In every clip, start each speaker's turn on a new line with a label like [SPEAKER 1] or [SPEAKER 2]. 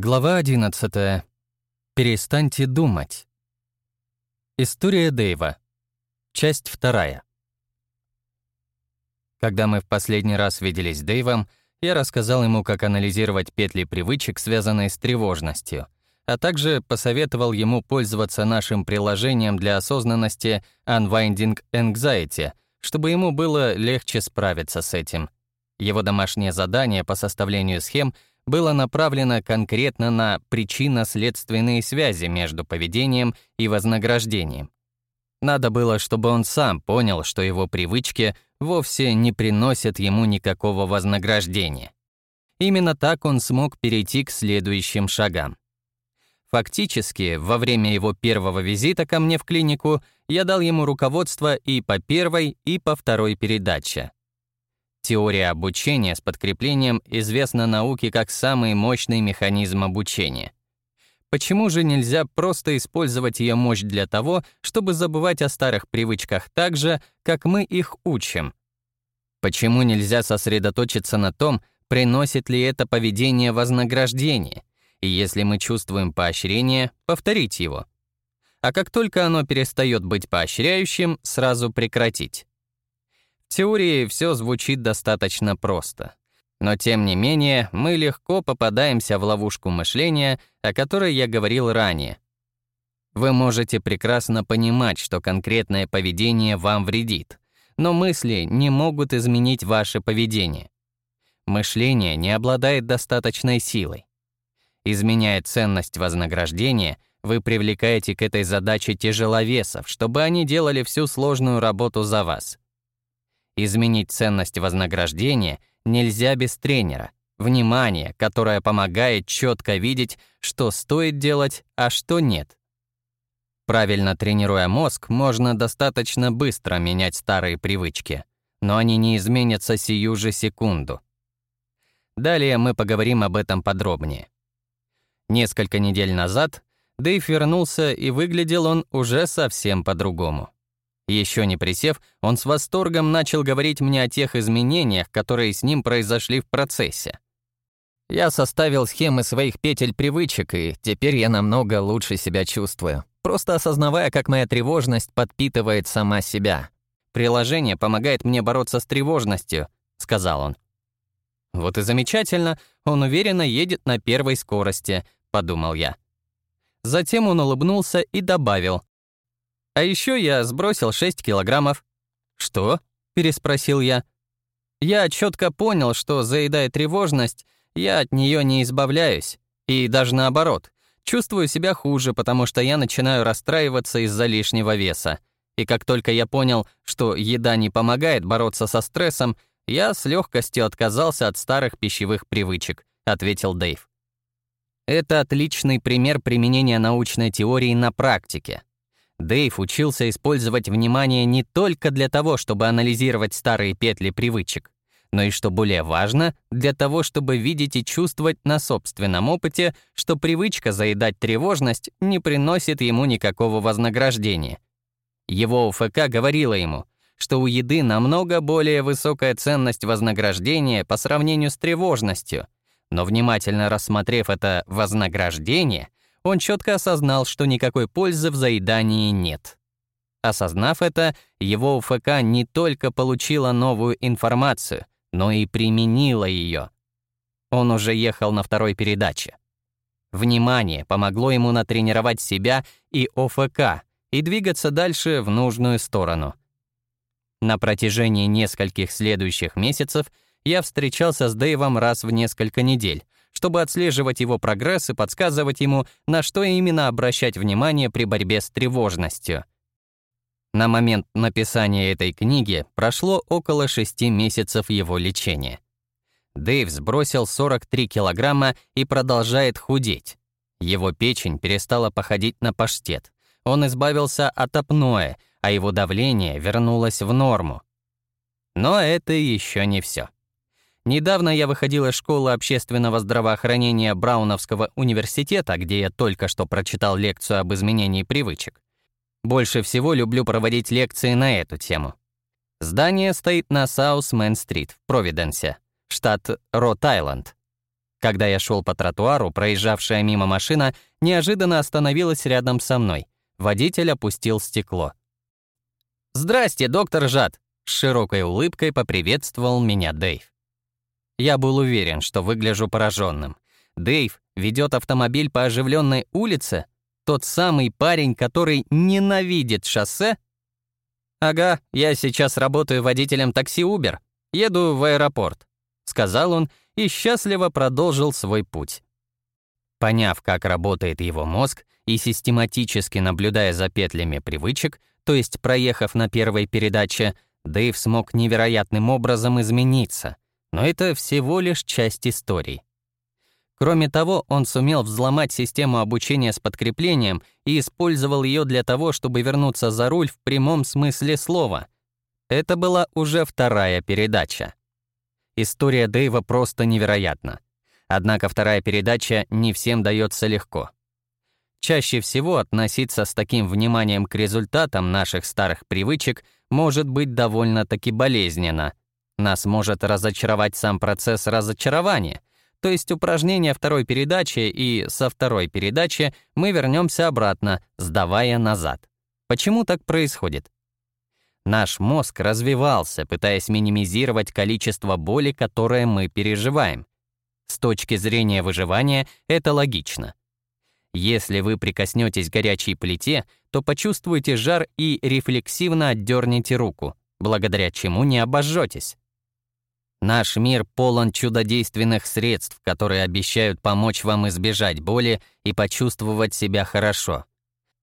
[SPEAKER 1] Глава 11. Перестаньте думать. История Дэйва. Часть вторая. Когда мы в последний раз виделись с Дэйвом, я рассказал ему, как анализировать петли привычек, связанные с тревожностью, а также посоветовал ему пользоваться нашим приложением для осознанности Unwinding Anxiety, чтобы ему было легче справиться с этим. Его домашнее задание по составлению схем — было направлено конкретно на причинно-следственные связи между поведением и вознаграждением. Надо было, чтобы он сам понял, что его привычки вовсе не приносят ему никакого вознаграждения. Именно так он смог перейти к следующим шагам. Фактически, во время его первого визита ко мне в клинику я дал ему руководство и по первой, и по второй передаче. Теория обучения с подкреплением известна науке как самый мощный механизм обучения. Почему же нельзя просто использовать ее мощь для того, чтобы забывать о старых привычках так же, как мы их учим? Почему нельзя сосредоточиться на том, приносит ли это поведение вознаграждение, и если мы чувствуем поощрение, повторить его? А как только оно перестает быть поощряющим, сразу прекратить. Теории все звучит достаточно просто. Но тем не менее, мы легко попадаемся в ловушку мышления, о которой я говорил ранее. Вы можете прекрасно понимать, что конкретное поведение вам вредит, но мысли не могут изменить ваше поведение. Мышление не обладает достаточной силой. Изменяя ценность вознаграждения, вы привлекаете к этой задаче тяжеловесов, чтобы они делали всю сложную работу за вас — Изменить ценность вознаграждения нельзя без тренера, внимания, которое помогает четко видеть, что стоит делать, а что нет. Правильно тренируя мозг, можно достаточно быстро менять старые привычки, но они не изменятся сию же секунду. Далее мы поговорим об этом подробнее. Несколько недель назад Дэйв вернулся, и выглядел он уже совсем по-другому. Еще не присев, он с восторгом начал говорить мне о тех изменениях, которые с ним произошли в процессе. Я составил схемы своих петель привычек, и теперь я намного лучше себя чувствую, просто осознавая, как моя тревожность подпитывает сама себя. «Приложение помогает мне бороться с тревожностью», — сказал он. «Вот и замечательно, он уверенно едет на первой скорости», — подумал я. Затем он улыбнулся и добавил, а еще я сбросил 6 килограммов. «Что?» — переспросил я. Я четко понял, что, заедая тревожность, я от нее не избавляюсь. И даже наоборот, чувствую себя хуже, потому что я начинаю расстраиваться из-за лишнего веса. И как только я понял, что еда не помогает бороться со стрессом, я с легкостью отказался от старых пищевых привычек, ответил Дэйв. Это отличный пример применения научной теории на практике. Дэйв учился использовать внимание не только для того, чтобы анализировать старые петли привычек, но и, что более важно, для того, чтобы видеть и чувствовать на собственном опыте, что привычка заедать тревожность не приносит ему никакого вознаграждения. Его УФК говорила ему, что у еды намного более высокая ценность вознаграждения по сравнению с тревожностью, но внимательно рассмотрев это вознаграждение, он четко осознал, что никакой пользы в заедании нет. Осознав это, его УФК не только получила новую информацию, но и применила ее. Он уже ехал на второй передаче. Внимание помогло ему натренировать себя и ОФК и двигаться дальше в нужную сторону. На протяжении нескольких следующих месяцев я встречался с Дэйвом раз в несколько недель, чтобы отслеживать его прогресс и подсказывать ему, на что именно обращать внимание при борьбе с тревожностью. На момент написания этой книги прошло около шести месяцев его лечения. Дэйв сбросил 43 килограмма и продолжает худеть. Его печень перестала походить на паштет. Он избавился от апноэ, а его давление вернулось в норму. Но это еще не все. Недавно я выходил из школы общественного здравоохранения Брауновского университета, где я только что прочитал лекцию об изменении привычек. Больше всего люблю проводить лекции на эту тему. Здание стоит на Саус-Мэн-стрит в Провиденсе, штат Род-Айленд. Когда я шел по тротуару, проезжавшая мимо машина неожиданно остановилась рядом со мной. Водитель опустил стекло. «Здрасте, доктор Жад!» С широкой улыбкой поприветствовал меня Дэйв. Я был уверен, что выгляжу пораженным. Дэйв ведет автомобиль по оживленной улице? Тот самый парень, который ненавидит шоссе? «Ага, я сейчас работаю водителем такси Uber. Еду в аэропорт», — сказал он и счастливо продолжил свой путь. Поняв, как работает его мозг, и систематически наблюдая за петлями привычек, то есть проехав на первой передаче, Дэйв смог невероятным образом измениться. Но это всего лишь часть истории. Кроме того, он сумел взломать систему обучения с подкреплением и использовал ее для того, чтобы вернуться за руль в прямом смысле слова. Это была уже вторая передача. История Дэйва просто невероятна. Однако вторая передача не всем дается легко. Чаще всего относиться с таким вниманием к результатам наших старых привычек может быть довольно-таки болезненно. Нас может разочаровать сам процесс разочарования, то есть упражнение второй передачи, и со второй передачи мы вернемся обратно, сдавая назад. Почему так происходит? Наш мозг развивался, пытаясь минимизировать количество боли, которое мы переживаем. С точки зрения выживания это логично. Если вы прикоснетесь к горячей плите, то почувствуете жар и рефлексивно отдернете руку, благодаря чему не обожжетесь. Наш мир полон чудодейственных средств, которые обещают помочь вам избежать боли и почувствовать себя хорошо.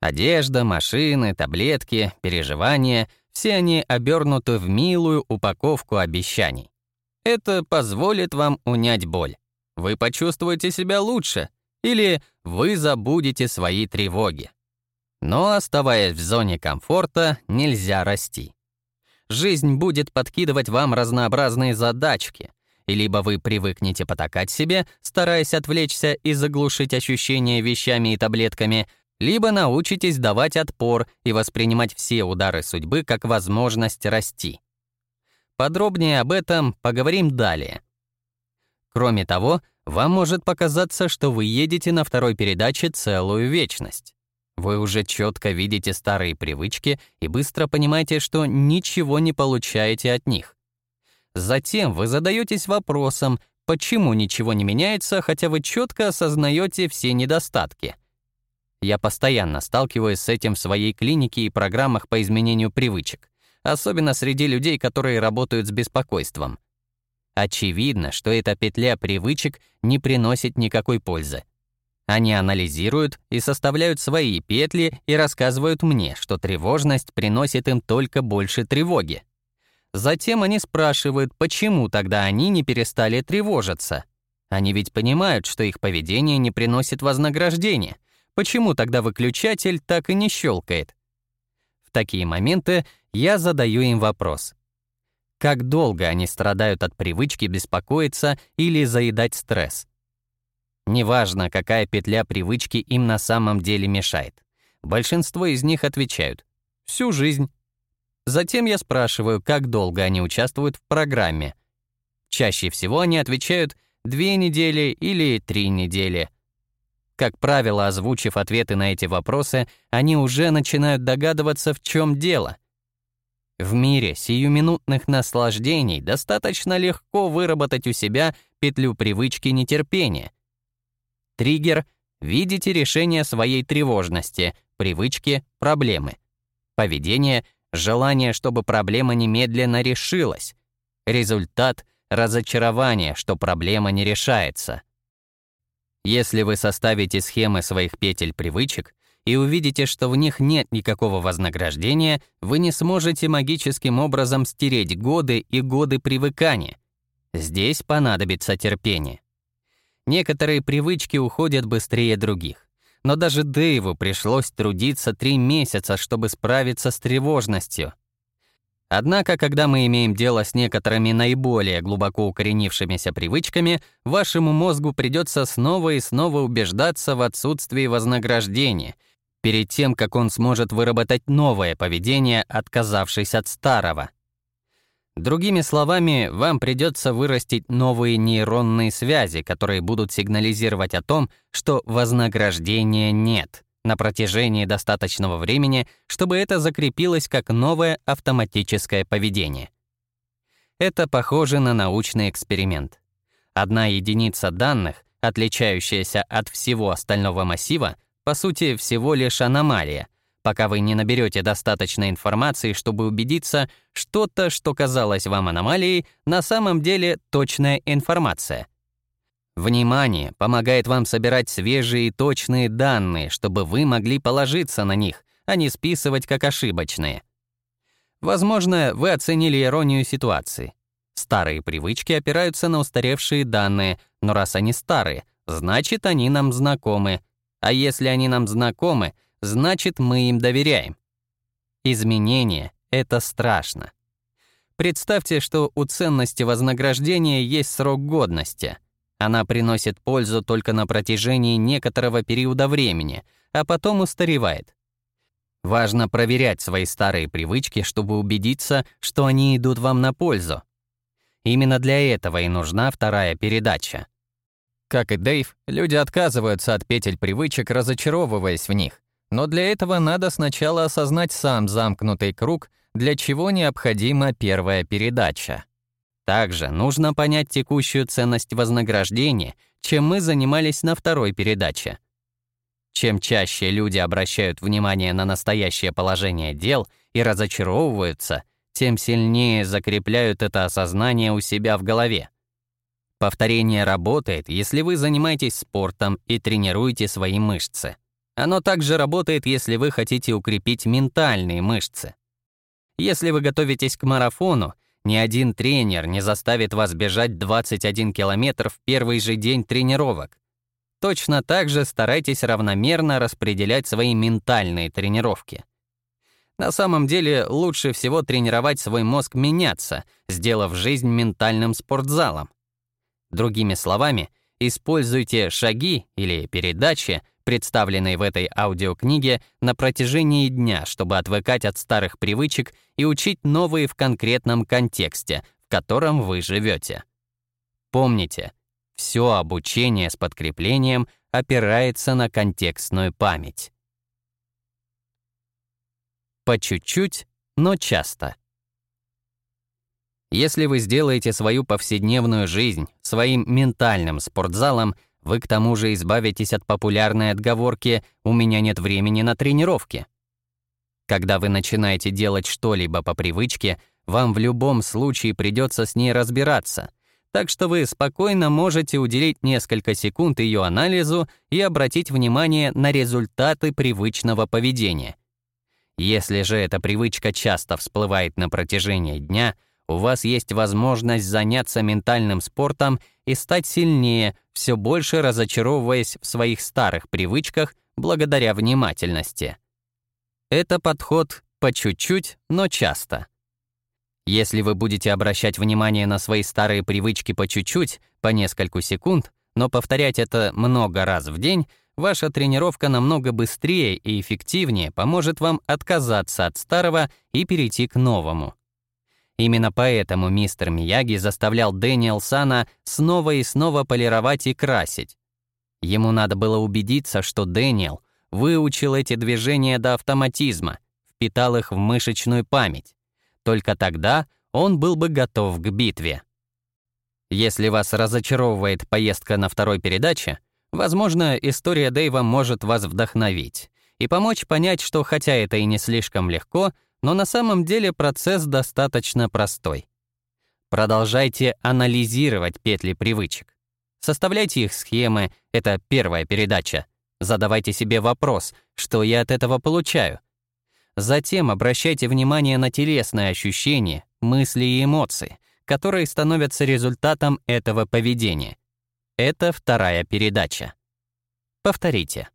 [SPEAKER 1] Одежда, машины, таблетки, переживания — все они обернуты в милую упаковку обещаний. Это позволит вам унять боль. Вы почувствуете себя лучше, или вы забудете свои тревоги. Но, оставаясь в зоне комфорта, нельзя расти жизнь будет подкидывать вам разнообразные задачки, и либо вы привыкнете потакать себе, стараясь отвлечься и заглушить ощущения вещами и таблетками, либо научитесь давать отпор и воспринимать все удары судьбы как возможность расти. Подробнее об этом поговорим далее. Кроме того, вам может показаться, что вы едете на второй передаче целую вечность. Вы уже четко видите старые привычки и быстро понимаете, что ничего не получаете от них. Затем вы задаетесь вопросом, почему ничего не меняется, хотя вы четко осознаете все недостатки. Я постоянно сталкиваюсь с этим в своей клинике и программах по изменению привычек, особенно среди людей, которые работают с беспокойством. Очевидно, что эта петля привычек не приносит никакой пользы. Они анализируют и составляют свои петли и рассказывают мне, что тревожность приносит им только больше тревоги. Затем они спрашивают, почему тогда они не перестали тревожиться. Они ведь понимают, что их поведение не приносит вознаграждения. Почему тогда выключатель так и не щелкает? В такие моменты я задаю им вопрос. Как долго они страдают от привычки беспокоиться или заедать стресс? Неважно, какая петля привычки им на самом деле мешает. Большинство из них отвечают «всю жизнь». Затем я спрашиваю, как долго они участвуют в программе. Чаще всего они отвечают «две недели» или «три недели». Как правило, озвучив ответы на эти вопросы, они уже начинают догадываться, в чем дело. В мире сиюминутных наслаждений достаточно легко выработать у себя петлю привычки нетерпения, Триггер — видите решение своей тревожности, привычки, проблемы. Поведение — желание, чтобы проблема немедленно решилась. Результат — разочарование, что проблема не решается. Если вы составите схемы своих петель привычек и увидите, что в них нет никакого вознаграждения, вы не сможете магическим образом стереть годы и годы привыкания. Здесь понадобится терпение. Некоторые привычки уходят быстрее других. Но даже Дэйву пришлось трудиться три месяца, чтобы справиться с тревожностью. Однако, когда мы имеем дело с некоторыми наиболее глубоко укоренившимися привычками, вашему мозгу придется снова и снова убеждаться в отсутствии вознаграждения, перед тем, как он сможет выработать новое поведение, отказавшись от старого. Другими словами, вам придется вырастить новые нейронные связи, которые будут сигнализировать о том, что вознаграждения нет на протяжении достаточного времени, чтобы это закрепилось как новое автоматическое поведение. Это похоже на научный эксперимент. Одна единица данных, отличающаяся от всего остального массива, по сути, всего лишь аномалия, пока вы не наберете достаточной информации, чтобы убедиться, что-то, что казалось вам аномалией, на самом деле точная информация. Внимание помогает вам собирать свежие и точные данные, чтобы вы могли положиться на них, а не списывать как ошибочные. Возможно, вы оценили иронию ситуации. Старые привычки опираются на устаревшие данные, но раз они старые, значит, они нам знакомы. А если они нам знакомы — значит, мы им доверяем. Изменение — это страшно. Представьте, что у ценности вознаграждения есть срок годности. Она приносит пользу только на протяжении некоторого периода времени, а потом устаревает. Важно проверять свои старые привычки, чтобы убедиться, что они идут вам на пользу. Именно для этого и нужна вторая передача. Как и Дэйв, люди отказываются от петель привычек, разочаровываясь в них. Но для этого надо сначала осознать сам замкнутый круг, для чего необходима первая передача. Также нужно понять текущую ценность вознаграждения, чем мы занимались на второй передаче. Чем чаще люди обращают внимание на настоящее положение дел и разочаровываются, тем сильнее закрепляют это осознание у себя в голове. Повторение работает, если вы занимаетесь спортом и тренируете свои мышцы. Оно также работает, если вы хотите укрепить ментальные мышцы. Если вы готовитесь к марафону, ни один тренер не заставит вас бежать 21 километр в первый же день тренировок. Точно так же старайтесь равномерно распределять свои ментальные тренировки. На самом деле лучше всего тренировать свой мозг меняться, сделав жизнь ментальным спортзалом. Другими словами, используйте шаги или передачи, представленной в этой аудиокниге, на протяжении дня, чтобы отвыкать от старых привычек и учить новые в конкретном контексте, в котором вы живете. Помните, все обучение с подкреплением опирается на контекстную память. По чуть-чуть, но часто. Если вы сделаете свою повседневную жизнь своим ментальным спортзалом, вы к тому же избавитесь от популярной отговорки «у меня нет времени на тренировки». Когда вы начинаете делать что-либо по привычке, вам в любом случае придется с ней разбираться, так что вы спокойно можете уделить несколько секунд ее анализу и обратить внимание на результаты привычного поведения. Если же эта привычка часто всплывает на протяжении дня — у вас есть возможность заняться ментальным спортом и стать сильнее, все больше разочаровываясь в своих старых привычках благодаря внимательности. Это подход по чуть-чуть, но часто. Если вы будете обращать внимание на свои старые привычки по чуть-чуть, по нескольку секунд, но повторять это много раз в день, ваша тренировка намного быстрее и эффективнее поможет вам отказаться от старого и перейти к новому. Именно поэтому мистер Мияги заставлял Дэниел Сана снова и снова полировать и красить. Ему надо было убедиться, что Дэниел выучил эти движения до автоматизма, впитал их в мышечную память. Только тогда он был бы готов к битве. Если вас разочаровывает поездка на второй передаче, возможно, история Дэйва может вас вдохновить и помочь понять, что хотя это и не слишком легко — но на самом деле процесс достаточно простой. Продолжайте анализировать петли привычек. Составляйте их схемы, это первая передача. Задавайте себе вопрос, что я от этого получаю. Затем обращайте внимание на телесные ощущения, мысли и эмоции, которые становятся результатом этого поведения. Это вторая передача. Повторите.